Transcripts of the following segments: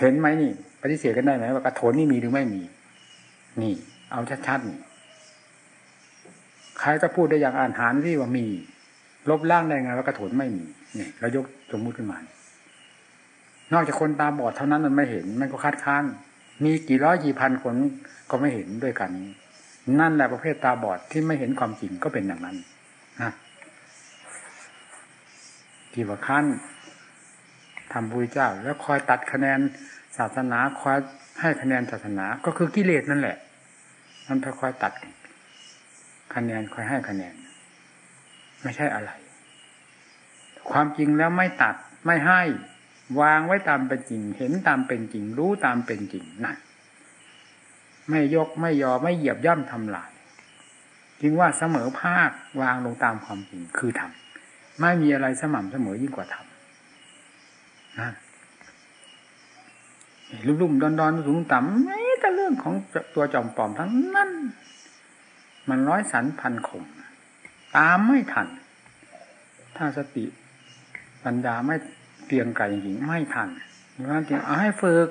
เห็นไหมนี่ ปฏิเสธกันได้ไหมว่ากระโถนนี่มีหรือไม่มี นี่ เอาชัดๆนี่ใครจะพูดได้อย่างอ่านหานที่ว่ามี ลบล้างได้ไงว่ากระโถนไม่มีเนี่ยเรายกสมมุติขึ้นมานอกจากคนตาบอดเท่านั้นมันไม่เห็น มันก็คัดค้านมีกี่ร้อยกี่พันคนก็ไม่เห็นด้วยกัน นั่นแหละประเภทตาบอดที่ไม่เห็นความจริงก็เป็นอย่างนั้นนะที่ว่าขั้น ทำบุญเจ้า แล้วคอยตัดคะแนนศาสนาคอยให้คะแนนศาสนาก็คือกิเลสนั่นแหละ มันคอยตัด คะแนนคอยให้คะแนน ไม่ใช่อะไร ความจริงแล้วไม่ตัดไม่ให้ วางไว้ตามเป็นจริง เห็นตามเป็นจริง รู้ตามเป็นจริงนั่นไม่ยกไม่ยอไม่เหยียบย่ำทำลายจึงว่าเสมอภาควางลงตามความจริงคือธรรมไม่มีอะไรสม่ำเสมอยิ่งกว่าธรรม ลุ่มๆดอนๆสูงต่ำไม่แต่เรื่องของตัวจอมปลอมทั้งนั้น มันร้อยสันพันขมตามไม่ทัน ถ้าสติปัญญาไม่เตียงไก่จริงไม่ทันเพราะฉะนั้นจึงเอาให้ฝึก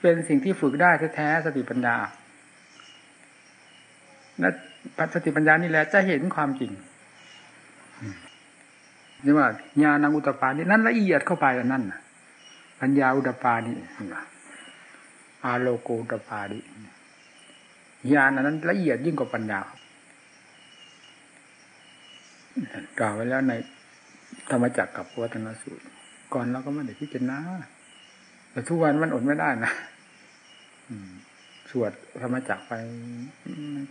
เป็นสิ่งที่ฝึกได้แท้ๆสติปัญญาและสติปัญญานี่แหละจะเห็นความจริง นี่ว่าญาณอุตปานี่นั่นละเอียดเข้าไปอันนั้นปัญญาอุตปานี่อาโลโกอุตปาดิญาณนั้นละเอียดยิ่งกว่าปัญญากล่าวไว้แล้วในธรรมจักรกับวัฒนสูตร ก่อนเราก็ไม่ได้พิจารณาแต่ทุกวันมันอดไม่ได้นะสวดธรรมจักรไป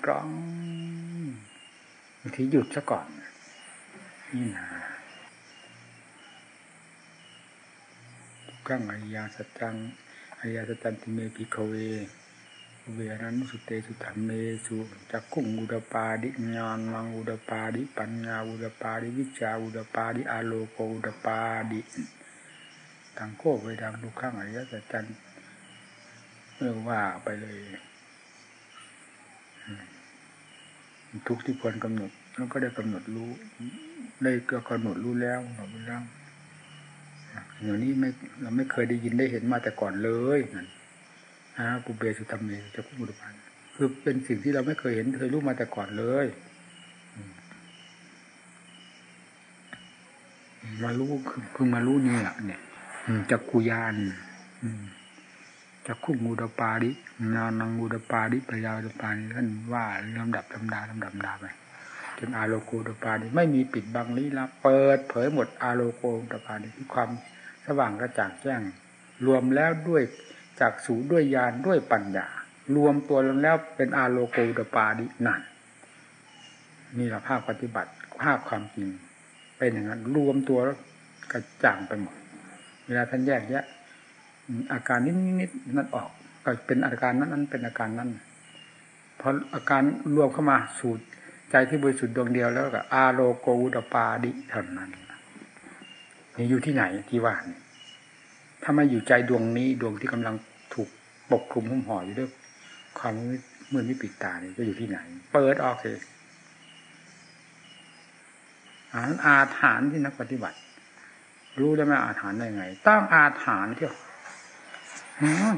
กร้องบางทีหยุดซะก่อน นี่นะ กั้งอริยาสัจจังอริยาสัจจันติเมพิคเวเวรันสุเตสุธรรมเมสุจักกุ้งอุดปาดิญาณมังอุดปาดิปัญญาอุดปาดิวิชาอุดปาดิอาโลโกอุดปาดิทางโคกไปทางทุกข้างอริยสัจจันเรื่องว่าไปเลยทุกที่ควรกำหนดแล้วก็ได้กำหนดรู้ ได้ก็กำหนดรู้แล้วหนดรู้แล้ วอย่างนี้ไม่เราไม่เคยได้ยินได้เห็นมาแต่ก่อนเลยนั่นฮะกูเบสุธรรมเมจะพูดพันคือเป็นสิ่งที่เราไม่เคยเห็นเคยรู้มาแต่ก่อนเลยมารู้คือมารู้เนี่ยเนี่ยจักกุยานจักคุงูดปาดินานังงูดปาดิปยาวดปาดิท่านว่าลำดับลำดาลำดับดาไป จนอาโลโกดปาดิไม่มีปิดบังลี้ลับเปิดเผยหมดอาโลโกดปาดิที่ความสว่างกระจ่างแจ้ง รวมแล้วด้วยจากสูด้วยญาณด้วยปัญญา รวมตัวลงแล้วเป็นอาโลโกดปาดินั่นนี่แหละภาคปฏิบัติภาพความจริง เป็นอย่างนั้น รวมตัวกระจ่างไปหมด เวลาท่านแยกแยะอาการนิดนิดนั้นออกก็เป็นอาการนั้นนั้นเป็นอาการนั้นพออาการรวมเข้ามาสูตร ใจที่บริสุทธิ์ดวงเดียวแล้วก็อาโลโกวุตปาดิเท่านั้นนี่อยู่ที่ไหนที่ว่านถ้าไม่อยู่ใจดวงนี้ดวงที่กำลังถูกปกคลุมหุ้มห่ออยู่ด้วยความมืดมิปิดตาเนี่ยจะอยู่ที่ไหน เปิดออกเลยอาอาถานที่นักปฏิบัติ รู้ได้ไหมอาถานได้ไงต้องอาถานเที่ยว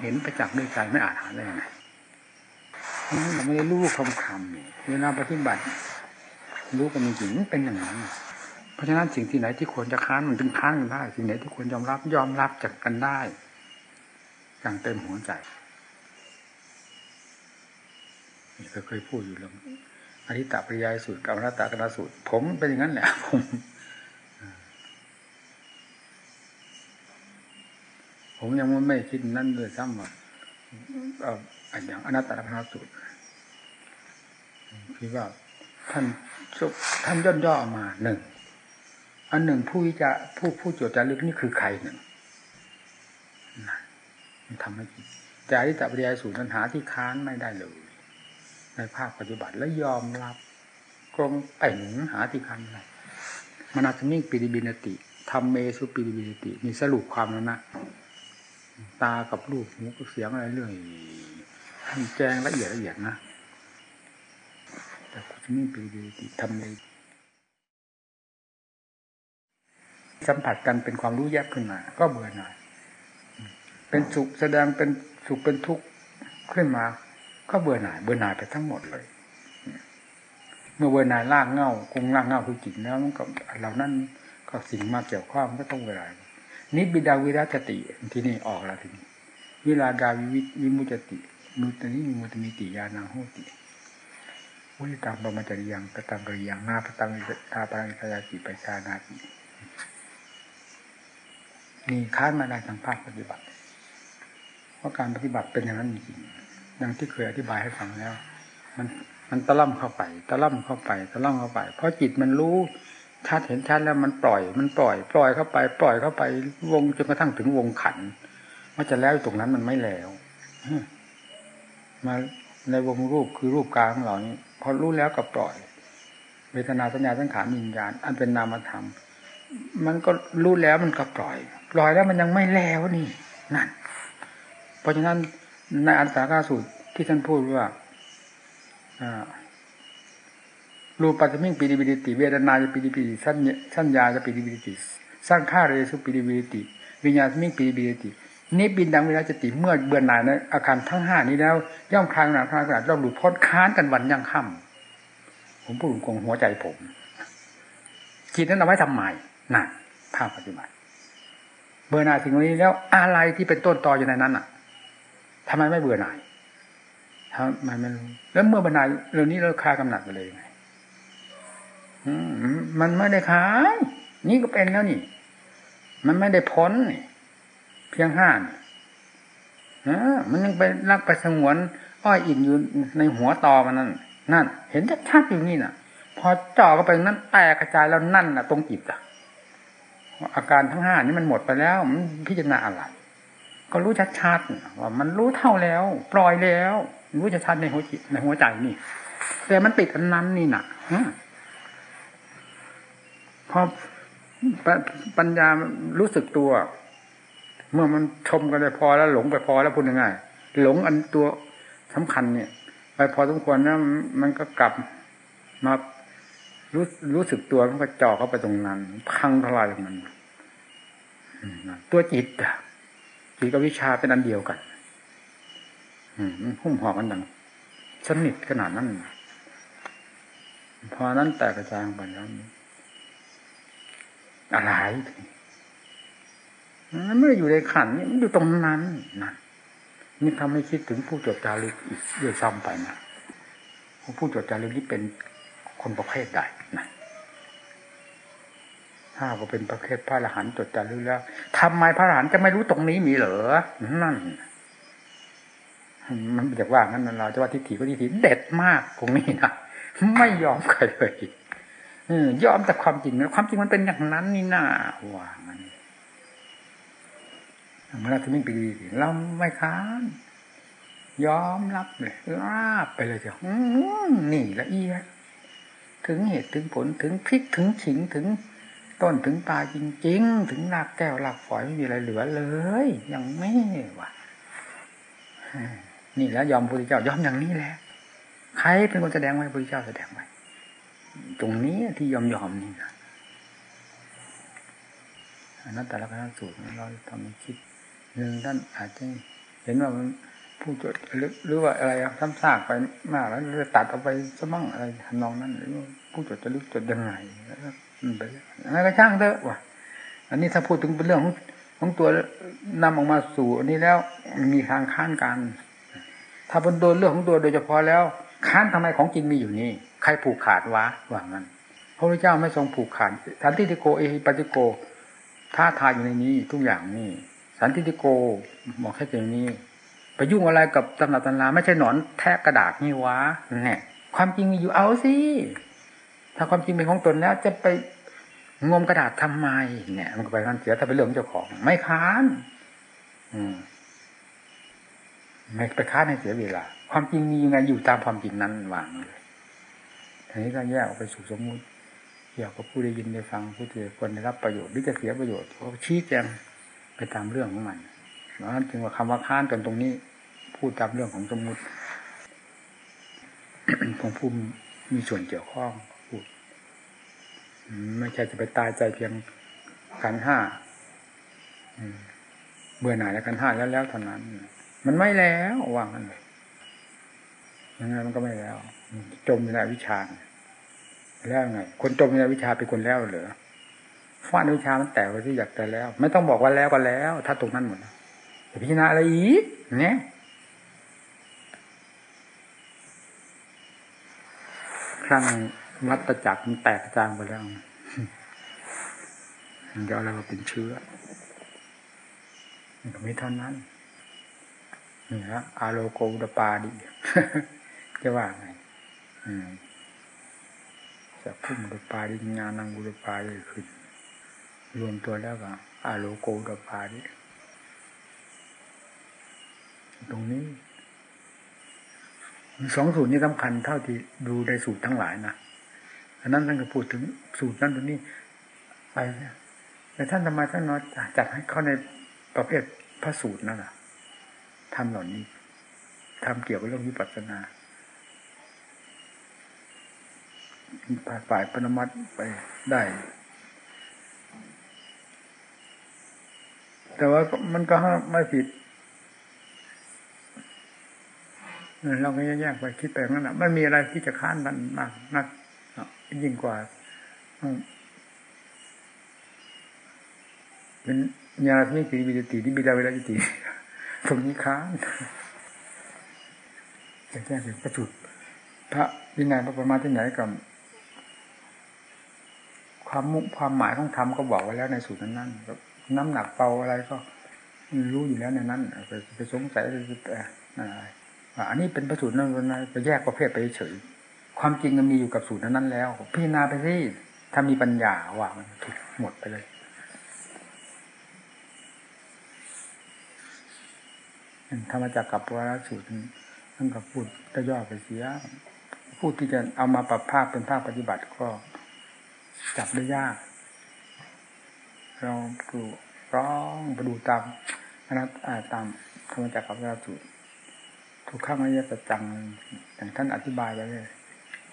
เห็นประจักษ์ด้วยใจไม่อาถานได้ไง เราไม่ได้รู้คำคำเวลาปฏิบัติ รู้กันจริงเป็นอย่างนั้นเพราะฉะนั้นสิ่งที่ไหนที่ควรจะค้านมันถึงค้านกันได้ สิ่งไหนที่ควรยอมรับยอมรับจากกันได้อย่างเต็มหัวใจนี่เคยพูดอยู่แล้วอธิตาปริยายสูตรกับอนัตตากนาสูตร ผมเป็นอย่างนั้นแหละผมผมยังไม่คิดนั่นเลยซ้ำว่า อออย่างอนัตตลกนสูตรคือว่าท่านท่านย่นย่อมาหนึ่งอันหนึ่งผู้จะผู้ผู้จทย์จารึกนี่คือใครหนึ่งมันทำให้จาริตปริยายสูตรปัญหาที่ค้านไม่ได้เลย ในภาคปฏิบัติและยอมรับกรงเป่งหาที่ค้านอะไรมนาสมิงปิริบินติทำเมสุปิริบินติมีสรุปความแล้วนะตากับรูปหูกับเสียงอะไรเรื่อง ท่านแจ้งละเอียดละเอียดนะ แต่คุณนี่ปีดีทำในสัมผัสกันเป็นความรู้แยบขึ้นมา ก็เบื่อหน่อย เป็นสุขแสดงเป็นสุขเป็นทุกข์ขึ้นมา ก็เบื่อหน่าย เบื่อหน่ายไปทั้งหมดเลย เมื่อเบื่อหน่ายล่างเงาคงล่างเงาคือจิตแล้วมันก็เหล่านั้นก็สิ่งมาเกี่ยวข้องก็ต้องเวลานิบิดาวิรัตติ ที่นี่ออกแล้วทีนี้วิลาดาวิวิมุจติ มุตนิมุตมิติยานาโหติวิตังบรมจริยังกตังกริยังนาปตังตาปังสยาจิปชานาตินี่ค้านมาได้ทางภาคปฏิบัติ เพราะการปฏิบัติเป็นอย่างนั้นจริงดังที่เคยอธิบายให้ฟังแล้ว มันมันตะล่ำเข้าไปตะล่ำเข้าไปตะล่ำเข้าไป เพราะจิตมันรู้ชัดเห็นชัดแล้วมันปล่อย มันปล่อย ปล่อยเข้าไป ปล่อยเข้าไป วงจนกระทั่งถึงวงขันว่าจะแล้วตรงนั้นมันไม่แล้ว มาในวงรูปคือรูปกลางของเรานี้พอรู้แล้วก็ปล่อย เวทนาสัญญาสังขารวิญญาณ อันเป็นนามธรรม มันก็รู้แล้วมันก็ปล่อย ปล่อยแล้วมันยังไม่แล้วนี่นั่น เพราะฉะนั้นในอันตรากาสูตรที่ท่านพูดว่ารูปปัจมิงปีดิบิติ เวทนาจะปีดิบิดิสัญญาจะปีดิบิดิสร้างค่าเรสุปีดิบิดิวิญญาณมิงปีดิบิดิ นี่บินดังเวลาจะติเมื่อเบื่อหน่ายในอาการทั้งห้านี้แล้ว ย่อมคลายหนาคลายกระดาษย่อมหลุดพ้นค้านกันวันยังค่ำผมพูดคงหัวใจผมคิดนั้นเอาไว้ทำไมนั่นภาพปฏิบัติ เบื่อหน่ายสิ่งนี้แล้วอะไรที่เป็นต้นตออยู่ในนั้นอะทำไมไม่เบื่อหน่ายทำไมไม่รู้แล้วเมื่อเบื่อหน่ายเรื่องนี้เราคลายกำหนัดไปเลยไงมันไม่ได้ขายนี่ก็เป็นแล้วนี่ มันไม่ได้พ้นนี่ พียงห้านี่มันยังไปรักไปสงวน อ้อยอินอยู่ในหัวตอมันนั่นนั่น เห็นชัดๆอยู่นี่น่ะ พอจ่อเข้าไปนั้นแตกกระจายแล้วนั่นน่ะ ตรงจิตอะ อาการทั้งห้านี่มันหมดไปแล้ว มันพิจารณาอะไรก็รู้ชัดๆว่ามันรู้เท่าแล้ว ปล่อยแล้ว รู้ชัดๆในหัวจิตในหัวใจนี่ แต่มันติดอันนั้นนี่น่ะพอปัญญารู้สึกตัว เมื่อมันชมกันไปพอแล้วหลงไปพอแล้วพูดยังไงหลงอันตัวสำคัญเนี่ย ไปพอสมควรนะมันก็กลับมารู้รู้สึกตัวมันก็จ่อเข้าไปตรงนั้น พังทลายมันตัวจิตอะจิตกับวิชาเป็นอันเดียวกันมันหุ้มห่อกันดังสนิทขนาดนั้นพอนั้นแตกกระจายไปแล้วอะไร มันไม่ได้อยู่ในขันนี่มันอยู่ตรงนั้นนะนี่ทำให้คิดถึงผู้จดจารึกอีกด้วยซ้ำไปนะผู้จดจารึกนี่เป็นคนประเภทใดนะถ้าก็เป็นประเภทพระอรหันต์จดจารึกแล้วทำไมพระอรหันต์จะไม่รู้ตรงนี้มีเหรอนั่นมันจะว่างั้นเราจะว่าทิฏฐิก็ทิฏฐิเด็ดมากตรงนี้นะไม่ยอมใครเลยยอมแต่ความจริงนะความจริงมันเป็นอย่างนั้นนี่นาว่ามัน เมื่อเราถึงปีเราไม่ค้านยอมรับเลยลาบไปเลยเจ้านี่ละเอียดถึงเหตุถึงผลถึงพลิกถึงฉิงถึงต้นถึงปลายจริง ๆ ถึงหลักแก้วหลักฝอยไม่มีอะไรเหลือเลยยังไม่ว่ะนี่แล้วยอมพระพุทธเจ้ายอมอย่างนี้แหละใครเป็นคนแสดงไว้พระพุทธเจ้าแสดงไว้ตรงนี้ที่ยอมยอมนี่นะอันนั้นแต่ละคณะสูตรเราทำให้คิด หนึ่งท่านอาจจะเห็นว่ามันผู้จดหรือว่าอะไรซ้ำซากไปมากแล้วจะตัดเอาไปสมั่งอะไรทำนองนั้นหรือผู้จดจะลึกจดยังไงไปอะไรก็ช่างเถอะว่ะอันนี้ถ้าพูดถึงเป็นเรื่องของของตัวนำออกมาสู่อันนี้แล้วมีทางค้านกัน ถ้าเป็นโดนเรื่องของตัวโดยเฉพาะแล้ว ค้านทำไมของจริงมีอยู่นี่ ใครผูกขาดวะว่างั้นพระพุทธเจ้าไม่ทรงผูกขาดสันติติโกเอหิปัจิโกท่าทายอยู่ในนี้ทุกอย่างนี่ สันติโกบอกแค่อย่างนี้ไปยุ่งอะไรกับตำหนักตำราไม่ใช่หนอนแทะกระดาษนี่วะเนี่ยความจริงมีอยู่เอาสิถ้าความจริงเป็นของตนแล้ว จะไปงมกระดาษทำไมเนี่ย มันก็ไปนั่นเสียถ้าเป็นเรื่องเจ้าของ ไม่ค้าน อืมไม่ไปค้านให้เสียเวลา ความจริงมียังไงอยู่ตามความจริงนั้นวางเลยทีนี้ก็แยกออกไปสู่สมมุติเกี่ยวกับผู้ได้ยินได้ฟังผู้ที่ควรได้รับประโยชน์หรือจะเสียประโยชน์เขาชี้แจง ไปตามเรื่องของมันเพราะนั้นจึงว่าคำว่าค้านกันตรงนี้ พูดตามเรื่องของสมมุติของผู้มีส่วนเกี่ยวข้องพูดไม่ใช่จะไปตายใจเพียงการห้าเบื่อหน่ายในขันห้าแล้วแล้วเท่านั้น มันไม่แล้วว่างกันเลยยังไงมันก็ไม่แล้ว จมในวิชาแล้วไง คนจมในวิชาเป็นคนแล้วเหรอ ฟาดวิชามันแตกไปที่อยากแต่แล้ว ไม่ต้องบอกว่าแล้วก็แล้ว ถ้าตรงนั้นหมดพิจารณาอะไรอีกเนี่ยครั้งวัตจักรมันแตกจางไปแล้วมันจะอะไรมาเป็นเชื้อมันก็ไม่เท่านั้นนี่ฮะอาโลโกดปาดิจะว่าไงจะพุ่งดปาดิงานังกุดปาดิขึ้น รวมตัวแล้วก็อาโลโกดปาดิตรงนี้สองสูตรนี้สำคัญเท่าที่ดูในสูตรทั้งหลายนะอันนั้นท่านก็พูดถึงสูตรนั้นตรงนี้ไปแต่ท่านทำไมท่านนอจัดให้เข้าในประเภทพระสูตรนั่นแหละทำเหล่านี้ทำเกี่ยวกับเรื่องวิปัสสนาฝ่ายปรมัตไปได้ แต่ว่ามันก็ไม่ผิดเราก็แยกไปคิดไปงั้นนะมันมีอะไรที่จะค้านกันมากนักยิ่งกว่าเป็นญาที่ติวิจติที่บิดาเวลาจิติตรงนี้ค้านจะแจ้งถึงประจุพระวินัยพระประมาที่ไหนกับความมุความหมายของธรรมก็บอกไว้แล้วในสูตรนั้นนั้ น้ำหนักเบาอะไรก็ รู้อยู่แล้วในนั้นไปสงสัยไปอะไรอันนี้เป็นประสูตรนั้นนะไปแยกประเภทไปเฉยความจริงมันมีอยู่กับสูตรนั้นแล้ว พิจารณาไปสิถ้ามีปัญญาว่ามันถูกหมดไปเลยธรรมจักรกับวารสูตรท่านก็พูดตย่อไปเสียพูดที่จะเอามาปรับภาคเป็นภาคปฏิบัติก็จับได้ยาก เราดูร้องไปดูตามนะตามธรรมจักรกับวารสูตรทุกข้างอริยสัจจังอย่างท่านอธิบายไว้เลย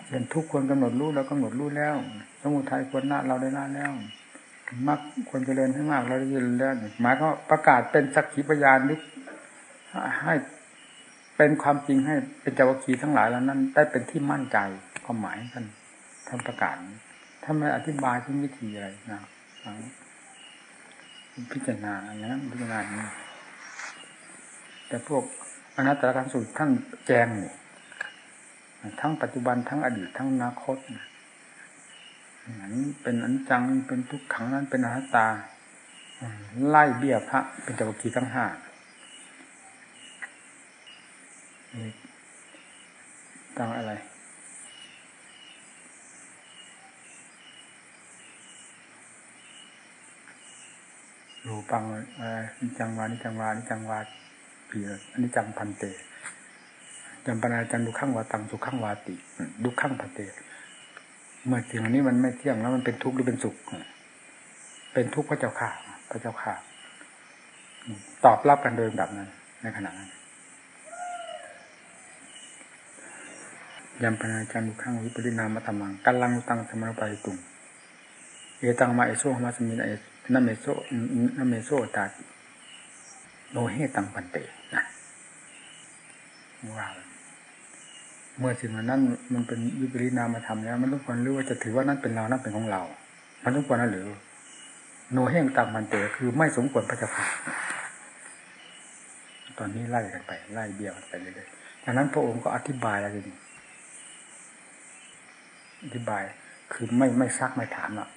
เห็นทุกควรกำหนดรู้แล้วกำหนดรู้แล้ว สมุทัยควรละเราได้ละแล้วมรรควรเจริญให้มากเราได้เจริญแล้วหมายก็ประกาศเป็นสักขีพยานนึกให้เป็นความจริงให้เป็นเจ้าคีทั้งหลายแล้วนั้น ได้เป็นที่มั่นใจความหมายท่านท่านประกาศถ้าไม่อธิบายถึงวิธีอะไรนะ พิจารณาอันนั้นพิจารณานี้แต่พวกอนัตตลการสูตรท่านแจงนี่ทั้งปัจจุบันทั้งอดีตทั้งอนาคตนั้นเป็นอันจังเป็นทุกขังนั้นเป็นอนัตตาไล่เบี้ยพระ เป็นจักรกีทั้งห้าตั้งอะไร รูปังอะไรจังวานิจังวานิจังวาปีอันนี้จังพันเตจำปนาจังดูข้างวาตังสุข้างวาติดูข้างพันเตเมื่อสิ่งนี้มันไม่เที่ยงแล้วมันเป็นทุกข์หรือเป็นสุข เป็นทุกข์พระเจ้าข่าพระเจ้าข่าตอบรับกันโดยแบบนั้น ในขณะนั้นยำปนาจันดูข้างวิปริณามะตมังกัลลังตังสมรปาริตุงเอตังมาเอโซมาสมินเอ นัมเมโซนัมเมโซตาโนเฮตังปันเตนะว่าเมื่อสิ่งนั้นมันเป็นวิปริณามธรรมแล้ว มันต้องควรรู้ว่าจะถือว่านั่นเป็นเรานั่นเป็นของเรา มันต้องควรนั่นหรือ โนเฮงตังปันเตคือไม่สมควรพระเจ้าค่ะตอนนี้ไล่กันไป ไล่เบี้ยวไปเรื่อยๆจากนั้นพระองค์ก็อธิบายอะไรดีอธิบาย คือไม่ไม่ซักไม่ถามหรอก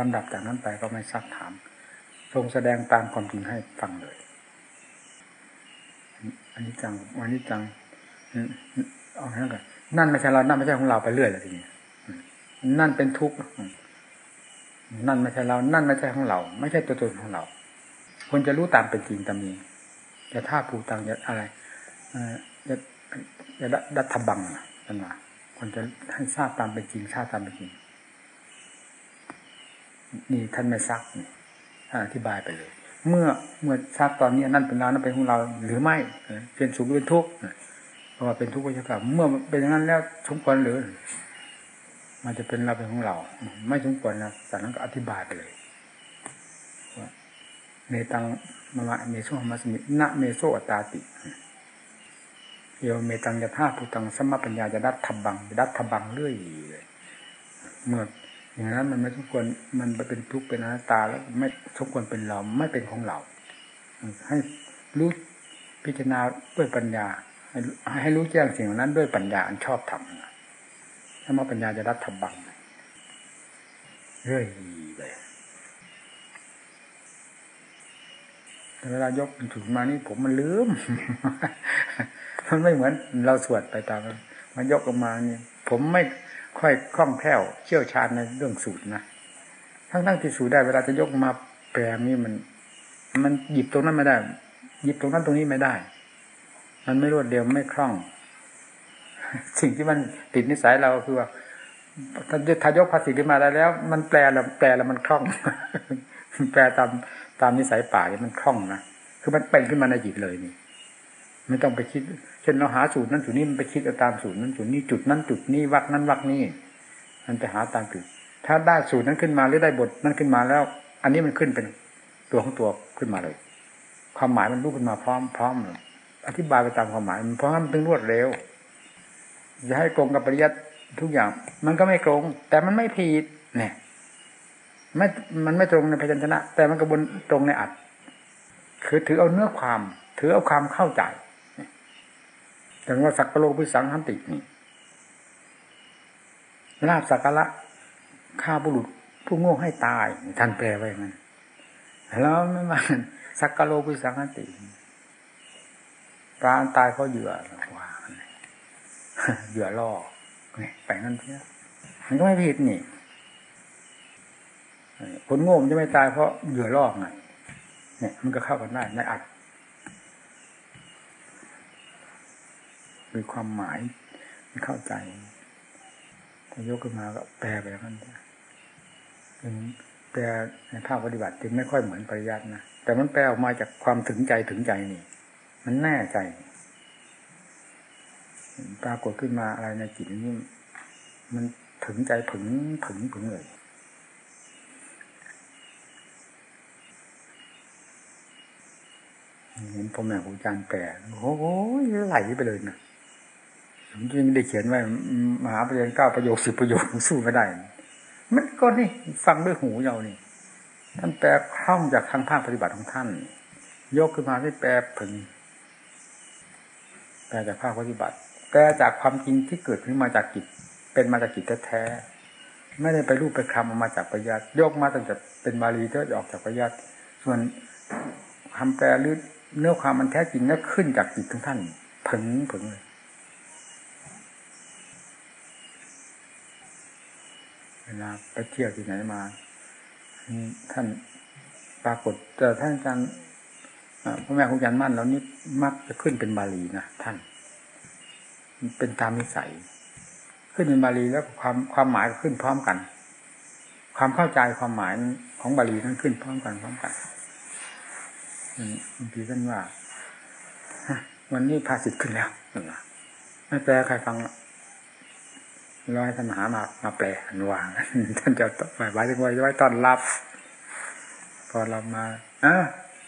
ลำดับจากนั้นไปก็ไม่ซักถาม ทรงแสดงตามความจริงให้ฟังเลยอันนี้จังอันนี้จังเอาแค่กันนั่นไม่ใช่เรา นั่นไม่ใช่ของเราไปเรื่อยเลยทีนี้นั่นเป็นทุกข์นั่นไม่ใช่เรา นั่นไม่ใช่ของเรา ไม่ใช่ตัวตนของเราควรจะรู้ตามเป็นจริงตามนี้จะท่าปูตังจะอะไรจะจะดัตบังนั่นว่าควรจะให้ทราบตามเป็นจริงทราบตามเป็นจริง นี่ท่านไม่ซักอธิบายไปเลย เมื่อเมื่อทราบตอนนี้นั่นเป็นเรานั่นเป็นของเราหรือไม่เป็นสุขหรือเป็นทุกข์เพราะว่าเป็นทุกข์ก็จะกลับเมื่อเป็นอย่างนั้นแล้วสมควรหรือ มันจะเป็นเราเป็นของเรา ไม่สมควรนะจากนั้นก็อธิบายไปเลยเมตังมะมะเมโซมัสมินะเมโซอัตตาติเยเมตังยะธาภูตังสมปัญญาจะดัดทับบังดัดทับบังเรื่อยเลย เมื่อ อย่างนั้นมันไม่สมควรมันเป็นทุกข์เป็นอนัตตาแล้วไม่สมควรเป็นเราไม่เป็นของเรา ให้รู้พิจารณาด้วยปัญญา ให้ให้รู้แจ้งสิ่งนั้นด้วยปัญญาอันชอบธรรมถ้ามาปัญญาจะรัดทับบังเรื่อยเลยแต่เวลายกถึงมานี่ผมมันลืม มันไม่เหมือนเราสวดไปตามมันยกออกมาเนี่ยผมไม่ ค่อยคล่องแคล่วเชี่ยวชาญในเรื่องสูตรนะทั้งทั้งที่สูตรได้เวลาจะยกมาแปลนี่มัน มันหยิบตรงนั้นไม่ได้ หยิบตรงนั้นตรงนี้ไม่ได้ มันไม่รวดเร็วไม่คล่อง สิ่งที่มันติดนิสัยเราคือว่าถ้ายกภาษีขึ้นมาได้แล้ว มันแปลแล้วแปลแล้วมันคล่อง แปลตามตามนิสัยป่าเนี่ยมันคล่องนะคือมันเป็นขึ้นมาในจิตเลยนี่ไม่ต้องไปคิด ช่นเราหาสูตรนั้นสูตรนี้มันไปคิดตามสูตรนั้นสูตรนี้จุดนั้นจุดนี้วักนั้นวักนี้ มันไปหาตามจุด ถ้าได้สูตรนั้นขึ้นมาหรือได้บทนั้นขึ้นมาแล้ว อันนี้มันขึ้นเป็นตัวของตัวขึ้นมาเลย ความหมายมันรู้ขึ้นมาพร้อมพร้อมอธิบายไปตามความหมายมันพราะมันถึงรวดเร็วจะให้ตรงกับปริยัติทุกอย่าง มันก็ไม่ตรงแต่มันไม่ผิดเนี่ยไม่มันไม่ตรงในพยัญชนะ แต่มันกระบวนตรงในอัดคือถือเอาเนื้อความ ถือเอาความเข้าใจ แต่ว่าสักกะโลพิสังหันตินี่ลาบสักกะละฆ่าบุรุษผู้โง่ให้ตายท่านแปลไว้มันแล้วไม่มาสักกะโลพิสังหันติการตายเพราะเหยื่อว่าเหยื่อล่อไปงั้นเถอะมันก็ไม่ผิดนี่คนโง่มันจะไม่ตายเพราะเหยื่อล่อไงเนี่ยมันก็เข้ากันได้ในอัด มีความหมายไม่เข้าใจถ้ายกขึ้นมาก็แปลไปแล้วนั่นถึงแปลในภาคปฏิบัติจึงไม่ค่อยเหมือนปริยัตินะแต่มันแปลออกมาจากความถึงใจถึงใจนี่ มันแน่ใจปรากฏขึ้นมาอะไรในจิตนี่มันถึงใจผึงผึงผึงเลยเห็นพ่อแม่ครูอาจารย์แปลโอ้โหไหลไปเลยนะ ผมจริงได้เขียนไว้มหาประโยชน์เก้าประโยคสิบประโยคสู้ไม่ได้ มันก็นี่ฟังด้วยหูเรานี่ท่านแปลคล่องจากทางภาคปฏิบัติของท่าน ยกขึ้นมาให้แปลผึงแปลจากภาคปฏิบัติแปลจากความจริงที่เกิดขึ้นมาจากจิตเป็นมาจากจิตแท้ๆไม่ได้ไปรูปไปคำมาจากปริยัติยกมาตั้งแต่เป็นบาลีก็ออกจากปริยัติส่วนคำแปลหรือเนื้อความมันแท้จริงนั้นขึ้นจากจิตของท่านผึงผึงเลย เวลาไปเที่ยวที่ไหนมาท่านปรากฏเจอท่านอาจารย์พ่อแม่ครูอาจารย์มั่นแล้วนี่มักจะขึ้นเป็นบาลีนะท่าน เป็นตามนิสัย ขึ้นเป็นบาลีแล้วความความหมายขึ้นพร้อมกัน ความเข้าใจความหมายของบาลีนั้นขึ้นพร้อมกันพร้อมกันบางทีท่านว่าวันนี้ภาษิตขึ้นแล้วไม่แปลใครฟัง ร้อยท่านหามามาแปลอันวางท่านจะหมายไว้ถึงไว้ไว้ตอนรับ พอเรามาอะ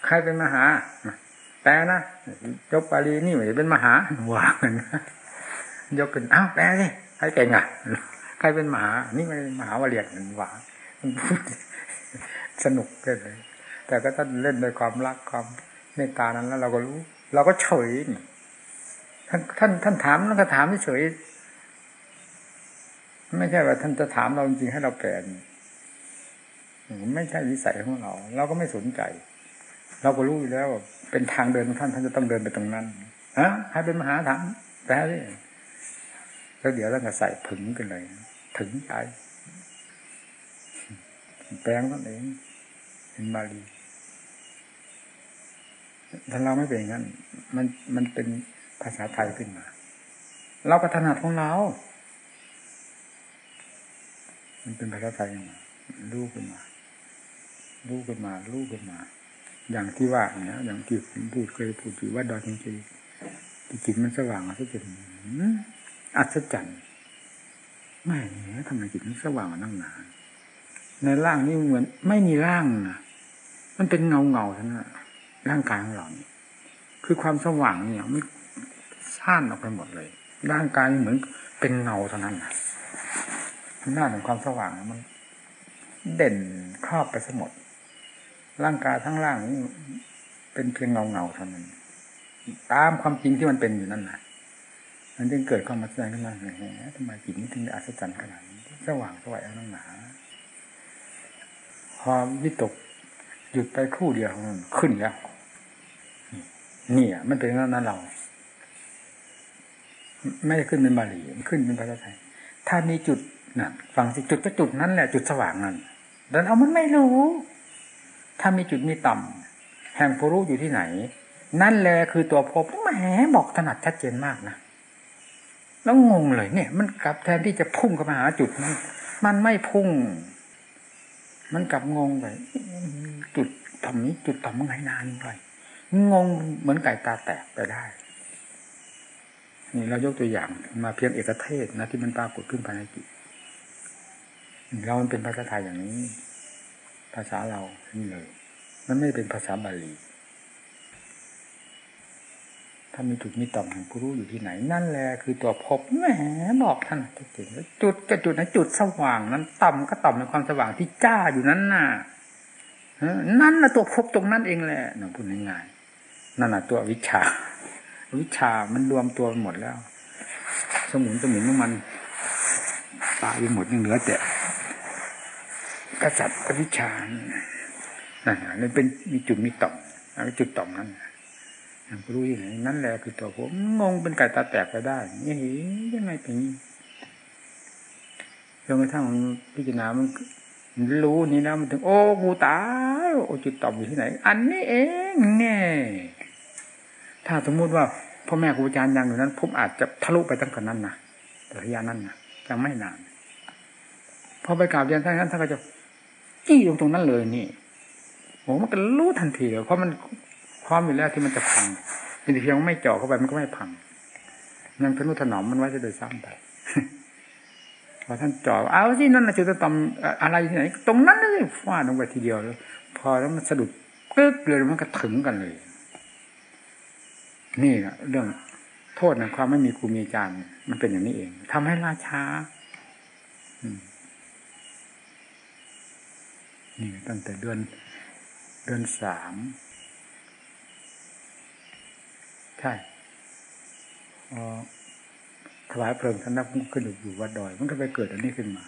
ใครเป็นมหาแปลนะยกบาลีนี่ไม่เป็นมหาวางยกขึ้นอ้าวแปลสิใครเก่งอะใครเป็นมหา นี่ไม่มหาวเรียนหวานพูดสนุกเลย แต่ก็ท่านเล่นด้วยความรักความเมตตานั้นแล้วเราก็รู้ เราก็เฉยท่านท่านท่านถามแล้วก็ถามเฉย ไม่ใช่ว่าท่านจะถามเราจริงให้เราแปลไม่ใช่วิสัยของเรา เราก็ไม่สนใจ เราก็รู้อยู่แล้วว่าเป็นทางเดินของท่านท่านจะต้องเดินไปตรงนั้นฮะให้เป็นมหาถามแปลดิแล้วเดี๋ยวเราก็ใส่ผึ่งกันเลยถึงใจแปลงนั่นเองเป็นบาลีถ้าเราไม่เป็นอย่างนั้น มันมันเป็นภาษาไทยขึ้นมา เราก็ถนัดของเรา มันเป็นภาษาไทยมารู้ขึ้นมารู้ขึ้นมารู้ขึ้นมา อย่างที่ว่าเนี่ยอย่างที่ผมพูดเคยพูดอยู่ว่าดอยจริงๆจิตมันสว่างอัศจรรย์อัศจรรย์ไม่เนี่ยทำไมจิตมันสว่างมานั่งนานในร่างนี่เหมือน ไม่มีร่างนะมันเป็นเงาเงาท่านั้นร่างกายของเราเนี่ยคือความสว่างเนี่ยมันซ่านออกไปหมดเลย ร่างกายเหมือนเป็นเงาเท่านั้นนะ หน้าของความสว่างมัน เด่นครอบไปสมดร่างกายทั้งร่างเป็นเพียงเงาเงาเท่านั้นตามความจริงที่มันเป็นอยู่นั่นแหละมันจึงเกิดความมัศจรรย์ขึ้นมาแหมทำไมจิตนี้ถึงอัศจรรย์ขนาดนี้สว่างสวยเอาหนาพอวิตกหยุดไปครู่เดียวมันขึ้นแล้วเนี่อะมันเป็นนั้นเรา ไม่ขึ้นเป็นบาลีมันขึ้นเป็นภาษาไทยถ้ามีจุด น่ะฟังสิจุดก็จุดนั้นแหละจุดสว่างนั้นแต่เอามันไม่รู้ ถ้ามีจุดมีต่ำแห่งผู้รู้อยู่ที่ไหน นั่นแหละคือตัวพบแหมบอกถนัดชัดเจนมากนะแล้วงงเลยเนี่ย มันกลับแทนที่จะพุ่งเข้ามาหาจุดนั้นมันไม่พุ่ง มันกลับงงไปจุดต่ำนี้ จุดต่ำมันไงนานไปงงเหมือนไก่ตาแตกไปได้นี่เรายกตัวอย่างมาเพียงเอกเทศนะที่มันปรากฏขึ้นภายในจิต เรามันเป็นภาษาไทยอย่างนี้ ภาษาเรานี่เลย มันไม่เป็นภาษาบาลี ถ้ามีจุดมีต่อมแห่งผู้รู้อยู่ที่ไหน นั่นแหละคือตัวพบแหมบอกท่านจุดจุดกับจุดนั้นจุดสว่างนั้น ต่ำก็ต่ำในความสว่างที่จ้าอยู่นั้นน่ะนั่นแหละตัวพบตรงนั้นเองแหละหนูพูดง่ายๆนั่นแหละตัววิชา วิชามันรวมตัวหมดแล้ว สมุนสมุนมันตายไปหมดยังเหลือแต่ กษัตริย์วิชานนั่นเป็นมีจุดมีต่อมจุดต่อมนั้นรู้ยังไงนั่นแหละคือตัวผมงงเป็นไก่ตาแตกไปได้นี่ยังไงเป็นนี้จนกระทั่งพิจารณามันรู้นี่นะมันถึง โอ้กูตายโอ้จุดต่อมอยู่ที่ไหน อันนี้เองแน่ถ้าสมมุติว่าพ่อแม่ครูอาจารย์ยังอยู่นั้น ผมอาจจะทะลุไปตั้งแต่นั้นนะระยะนั้นนะยังไม่นานพอไปกราบเรียนท่านนั้นท่านก็จะ จี้ลงตรงนั้นเลยนี่โอ้มันก็รู้ทันทีเลยเพราะมันพร้อมอยู่แล้วที่มันจะพังเป็นเพียงไม่เจาะเข้าไปมันก็ไม่พังยังทะนุถนอมมันไว้จะโดยซ้ำไปพอท่านจ่อเอาสินั่นนะจุดต่อมอะไรที่ไหน ตรงนั้นเลยฟาดลงไปทีเดียวแล้ว พอแล้วมันสะดุดกึกเลยมันก็ถึงกันเลย นี่แหละเรื่องโทษนะความไม่มีครูมีอาจารย์มันเป็นอย่างนี้เองทำให้ล่าช้า นี่ตั้งแต่เดือนเดือนสามใช่ถวายเพลิงท่านนักขึ้นอยู่วัดดอย มันก็ไปเกิดอันนี้ขึ้นมา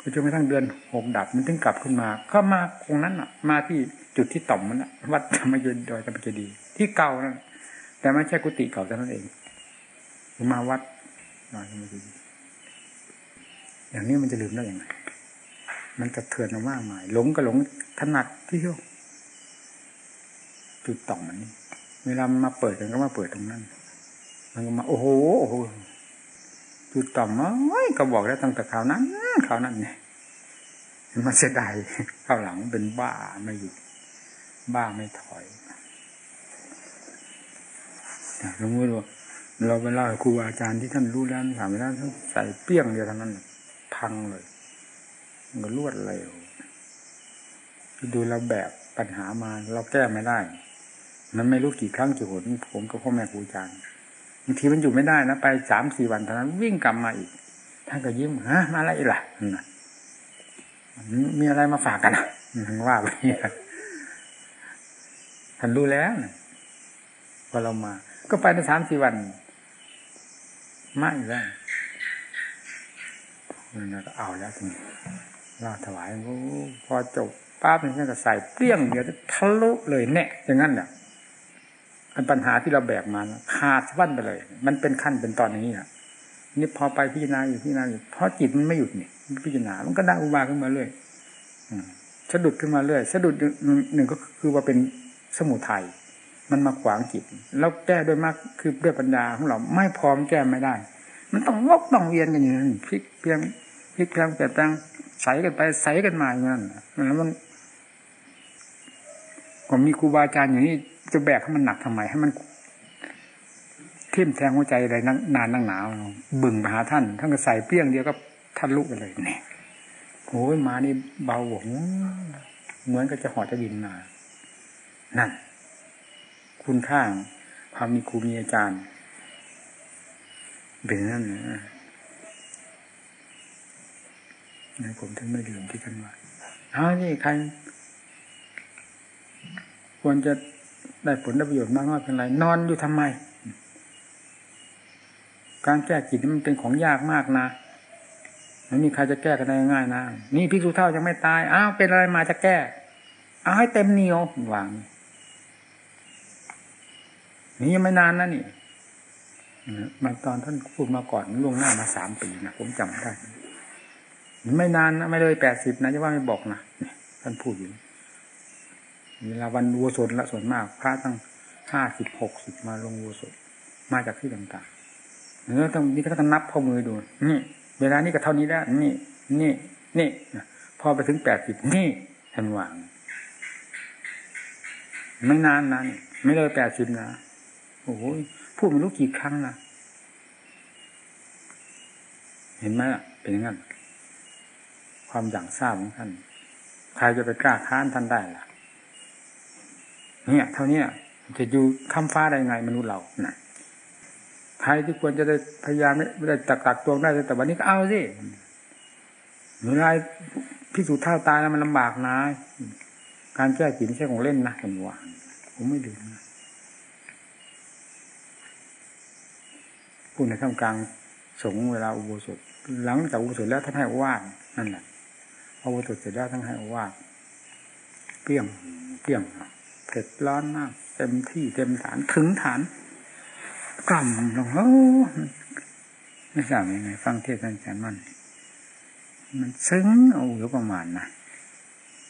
ก็จนกระทั่งเดือนหกดับมันถึงกลับขึ้นมา ก็มาตรงนั้นอะ มาที่จุดที่ต่อมมันอะวัดธรรมยุนดอยธรรมเจดี ที่เก่านั่นแต่ไม่ใช่กุฏิเก่าเท่านั้นเองมาวัดอยธรรมเจดีอย่างนี้มันจะลืมได้ยังไง มันจะเถื่อนมากมายหลงก็หลงถนัดที่เที่ยวจุดต่อมมันนี่เวลามาเปิดกันก็มาเปิดตรงนั้น มันก็มาโอ้โหโอ้โหจุดต่อมอ้ยก็บอกแล้วตั้งแต่ข่าวนั้นข่าวนั้นเนี่ยมันเสียดายข้าวหลังเป็นบ้าไม่หยุดบ้าไม่ถอยสมมติว่าเราไปเล่าครูอาจารย์ที่ท่านรู้แล้วถามไปแล้วท่านใส่เปี้ยงเดียวเท่านั้น พังเลย มันรวดเร็วดูเราแบบปัญหามาเราแก้ไม่ได้ มันไม่รู้กี่ครั้งกี่หนผมกับพ่อแม่ครูอาจารย์บางทีมันอยู่ไม่ได้นะไปสามสี่วันเท่านั้นวิ่งกลับมาอีก ท่านก็ยิ้มฮะมาอะไรอีกล่ะมีอะไรมาฝากกันอะว่าไปท่านรู้แล้วพอเรามา ก็ไปในสามสี่วันมาอีกแล้วนั่นก็เอาแล้วทีนี้ ลาถวายพอจบปั๊บนี่ก็ใส่เปรี้ยงเดียวทะลุเลยแน่อย่างนั้นเนี่ยอันปัญหาที่เราแบกมาขาดวันไปเลย มันเป็นขั้นเป็นตอนอย่างนี้อะนี่พอไปพิจารณาอยู่พิจารณาอยู่เพราะจิตมันไม่หยุดนี่พิจารณา มันก็ได้อุบาขึ้นมาเรื่อยสะดุดขึ้นมาเรื่อยสะดุดหนึ่งก็คือว่าเป็นสมุทัยมันมาขวางจิต แล้วแก้ด้วยมากคือด้วยปัญญาของเราไม่พร้อมแก้ไม่ได้ มันต้องวกต้องเวียนกันอย่างนั้นพลิกเพียงพลิกเพียงเปลี่ยนแปลง ใสกันไปใสกันมาอย่างนั้นแล้วมันผมมีครูบาอาจารย์อย่างนี้จะแบกให้มันหนักทำไมให้มันทิ่มแทงหัวใจอะไรนานนั่งหนาวบึ่งไปหาท่านท่านก็ใส่เปี้ยงเดียวก็ท่านลุกไปเลยเนี่ยโอ้ยมานี่เบาหวงเหมือนกับจะหอจะดินมานั่น คุณค่าความมีครูมีอาจารย์เป็นนั่นนะ นะผมถึงไม่ลืมที่ท่านว่าเอาที่ใครควรจะได้ผลได้ประโยชน์มากน้อยเป็นไร นอนอยู่ทำไม การแก้จิตมันเป็นของยากมากนะไม่มีใครจะแก้กันได้ง่ายนะนี่พิกษุเท่ายังไม่ตายอ้าวเป็นอะไรมาจะแก้เอาให้เต็มเหนียววางนี่ยังไม่นานนะนี่มาตอนท่านพูดมาก่อนล่วงหน้ามาสามปีนะผมจำได้ ไม่นานนะไม่เลยแปดสิบนะจะว่าไม่บอกนะท่านพูดอยู่เวลาวันวัวสดละส่วนมาก พระตั้งห้าสิบหกสิบมาลงวัวสดมาจากที่ต่างๆแล้วต้องนี่ก็ต้องนับข้อมือดูนี่ เวลานี้ก็เท่านี้แล้วนี่ นี่ นี่พอไปถึงแปดสิบนี่ท่านวางไม่นานนะนี่ไม่เลยแปดสิบนะโอ้โหพูดไม่รู้กี่ครั้งนะเห็นไหมล่ะเป็นอย่างนั้น ความอย่างทราบของท่านใครจะไปกล้าค้านท่านได้ล่ะ เนี่ย เท่านี้จะอยู่คำฟ้าได้ไงมนุษย์เรานะ่ะใครที่ควรจะได้พยายามไม่ได้ตักตักตวงได้แต่วันนี้ก็เอาสิเมื่อไรพิสูจน์เท่าตายแล้วมันลำบากนะ การแก้จิตไม่ใช่ของเล่นนะผมว่าผมไม่ดื่มนะพูดในท่ามกลางสงเวลาอุโบสถ หลังจากอุโบสถแล้วท่านให้ว่านนั่นแหละ พออุโบสถเสร็จแล้วท่านให้ว่านเปี้ยงเปี้ยงเผ็ดร้อนมากเต็มที่เต็มฐานถึงฐานกล่ำลงโอ้ไม่ทราบยังไง ฟังเทศน์อาจารย์มัน มันซึ้งเอาหรือประมาณนะ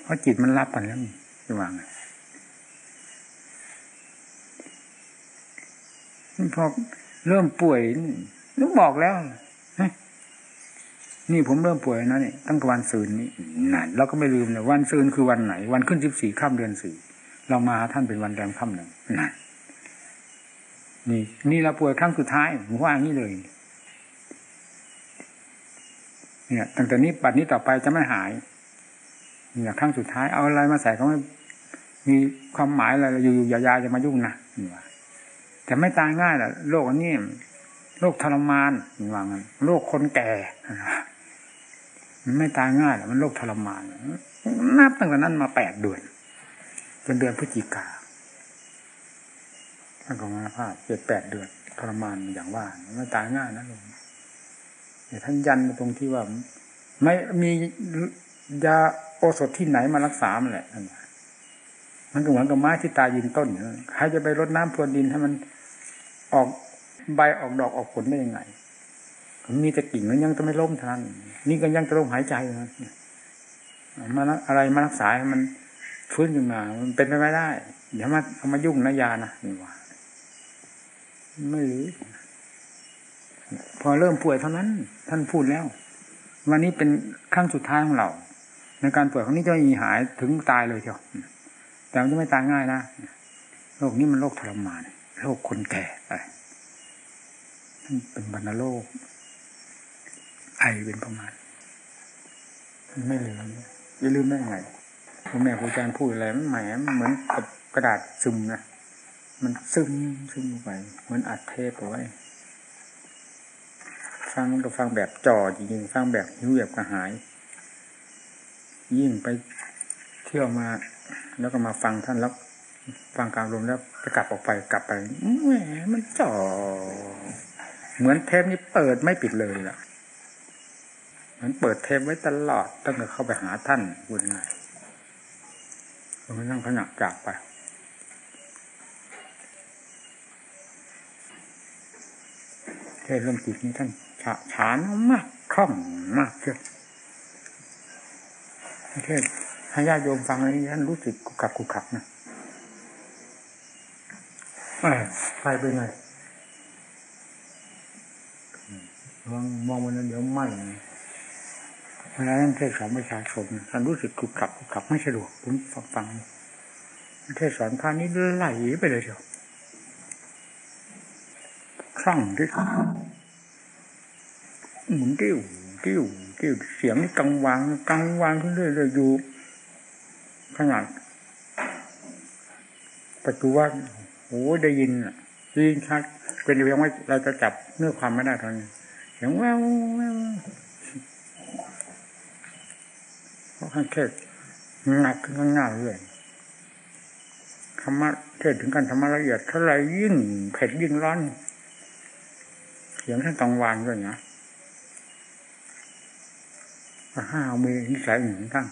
เพราะจิตมันรับไปแล้วจะวางไงพอเริ่มป่วยนึกบอกแล้ว นี่ผมเริ่มป่วยนะนี่ตั้งแต่วันซืนนี้นั่นเราก็ไม่ลืมเลยวันซืนคือวันไหน วันขึ้นสิบสี่ค่ำเดือนสี่เรามาท่านเป็นวันแรมค่ำหนึ่งนั่นนี่ นี่เราป่วยครั้งสุดท้ายผมว่างี้เลย เนี่ยตั้งแต่นี้ปัดนี้ต่อไปจะไม่หายเนี่ยครั้งสุดท้ายเอาอะไรมาใส่ก็ไม่มีความหมายอะไรอยู่ๆยาๆจะมายุ่งนะนี่ว่าแต่ไม่ตายง่ายแหละโรคอันนี้โรคทรมานว่างั้นโรคคนแก่ มันไม่ตายง่ายหรอกมันโรคทรมานนับตั้งแต่นั้นมาแปดเดือนเป็นเดือนพฤศจิกาท่านก็มาพาเจ็ดแปดเดือนทรมานอย่างว่าไม่ตายง่ายนะหลวงแต่ท่านยันตรงที่ว่า ไม่มียาโอสถที่ไหนมารักษามันแหละมันก็เหมือนกับไม้ที่ตายยืนต้นใครจะไปรดน้ำพรวนดินให้มันออกใบออกดอกออกผลได้ยังไง มันมีแต่กิ่งมันยังจะไม่ล้มทันนี่ก็ยังจะลมหายใจนะมาอะไรมารักษามันฟื้นขึ้นมา มันเป็นไปไม่ได้ เดี๋ยวมาเอามายุ่งนะยานะนี่ว่าไม่รู้พอเริ่มป่วยเท่านั้น ท่านพูดแล้ว วันนี้เป็นครั้งสุดท้ายของเรา ในการป่วยครั้งนี้จะมีหายถึงตายเลยเชียวแต่มันจะไม่ตายง่ายนะโรคนี้มันโรคทรมานโรคคนแก่เป็นบรรณโรค ไอเป็นประมาณไม่ลืมไม่ลืมได้ไงพ่อแม่ครูอาจารย์พูดอะไรมันแหมเหมือนกับกระดาษซึมนะมันซึมซึมลงไปเหมือนอัดเทปเอาไว้ฟังก็ฟังแบบจ่อจริงๆฟังแบบหิวแบบกระหาย ยิ่งไปเที่ยวมา แล้วก็มาฟังท่านแล้วฟังการลมแล้วจะกลับออกไปกลับไปแหมมันจ่อเหมือนเทปนี้เปิดไม่ปิดเลยล่ะ มันเปิดเทปไว้ตลอดตั้งแต่เข้าไปหาท่านคุณไงม่นั่งขยักจากไป เทศเรื่องจิตนี้ท่านฉาฉานมากคล่องมากเชียวเทศให้ญาติโยมฟังอะไรนี้ท่านรู้สึกกุกขักกุกขักนะไฟเป็นไงมองมองมันเดี๋ยวไหม เวลาท่านเทศสอนประชาชนท่านรู้สึกกุกขับกุกขับไม่สะดวกผมฟังฟังเทศสอนพานี้ไหลไปเลยเดียวคลั่งที่หมุนกิ้วกิ้วกิ้วเสียงนี่กังวางกังวางขึ้นเรื่อยๆอยู่ขนาดประตูว่าโอ้ได้ยินได้ยินชัดเป็นเพียงว่าเราจะจับเนื้อความไม่ได้เท่านี้เสียงแววแวว เพราะขั้นเทศหนักขึ้นข้างหน้าเรื่อยธรรมะเทศถึงการธรรมะละเอียดเท่าไรยิ่งเผ็ดยิ่งร้อนเสียงท่านกังวานด้วยนะห้าวมีนิสัยหนึ่งตั้ง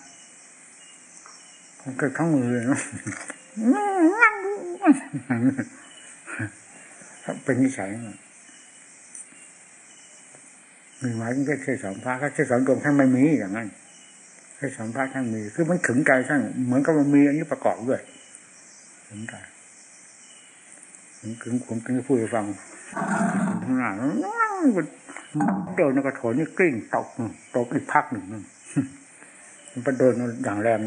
มันเกิดทั้งมือเลยเนาะเป็นนิสัยมีไว้แค่เทศสอนพระก็เทศสอนกรมท่านไม่มีอย่างนั้น เทศสอนพระท่านมีคือมันถึงใจท่านเหมือนกับมันมีอันนี้ประกอบด้วยถึงใจผมถึงผมถึงจะพูดให้ฟังทั้งหน้าโดนกระโถนนี่กลิ้งตกตกอีกพักหนึ่งมันไปโดนอย่างแรง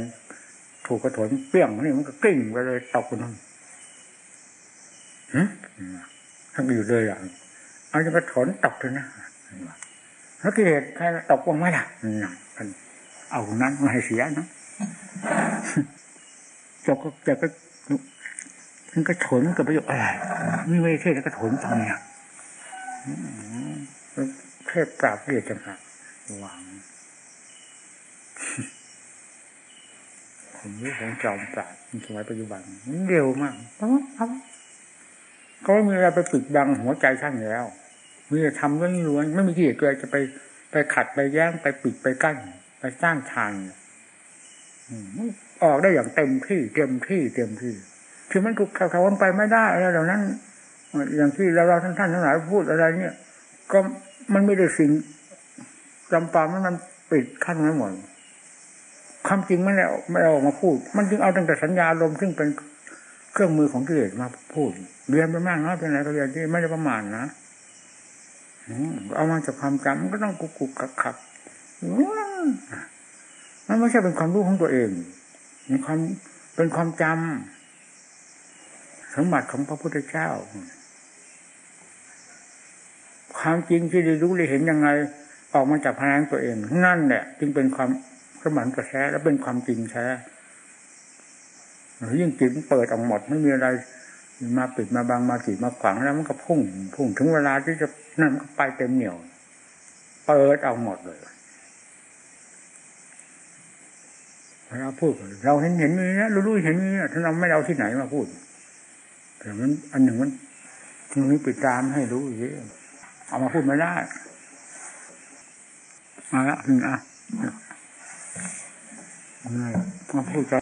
ถูกกระโถนเปี้ยงนี่มันก็กลิ้งไปเลยตกนั่นทั้งอยู่เลยอะเอาจะกระโถนตกเลยนะแล้วกิเลสใครตกลงไหมล่ะ เอานั้นมาให้เสียนะจกก็จะก็มันกระโถนมันเกิดประโยชน์อะไรมีไม่เท่กระโถนตรงเนี้ยเทพปราบเรียจังหะหวังผมรู้ของจอมปราบในสมัยปัจจุบันเร็วมากปั๊บปั๊บเขาไม่มีอะไรไปปิดบังหัวใจท่านแล้วมีแต่ทำล้วนๆไม่มีที่เกิดจะไปไปขัดไปแย้งไปปิดไปกั้นไป สร้างทางออกได้อย่างเต็มที่เต็มที่เต็มที่คือมันถูกเขาๆไปไม่ได้อะไรเหล่านั้น อย่างที่เราเราท่านท่านทั้งหลายพูดอะไร เนี่ย ก็มันไม่ได้สิ่งจำปามันมันปิดขั้นไว้หมดความจริงไม่ได้ไม่อออกมาพูด มันจึงเอาตั้งแต่สัญญาลมซึ่งเป็นเครื่องมือของกิเลสมาพูดเรียนไปมากน้อยเป็นไรก็เรียนที่ไม่ได้ประมาณนะเอามาจากความจำมันก็ต้องกุกกุกขักขัก มันไม่ใช่เป็นความรู้ของตัวเองเป็นความเป็นความจำสมบัติของพระพุทธเจ้า ความจริงที่ได้รู้ได้เห็นยังไง ออกมาจากพลังตัวเอง นั่นแหละจึงเป็นความสมานกระแท้และเป็นความจริงแท้ยิ่งจิตเปิดออกหมดไม่มีอะไรมาปิดมาบังมากีดมาขวางแล้วมันก็พุ่งพุ่งถึงเวลาที่จะนั่นก็ไปเต็มเหนียว เปิดเอาหมดเลย เราพูด เราเห็นเห็นมีนะรู้รู้เห็นมีนะถ้าเราไม่เอาที่ไหนมาพูดแต่มันอันหนึ่งมันตรงนี้ปิดตามให้รู้เยอะเอามาพูดไม่ได้มาละหนึ่งอะมาพูดกัน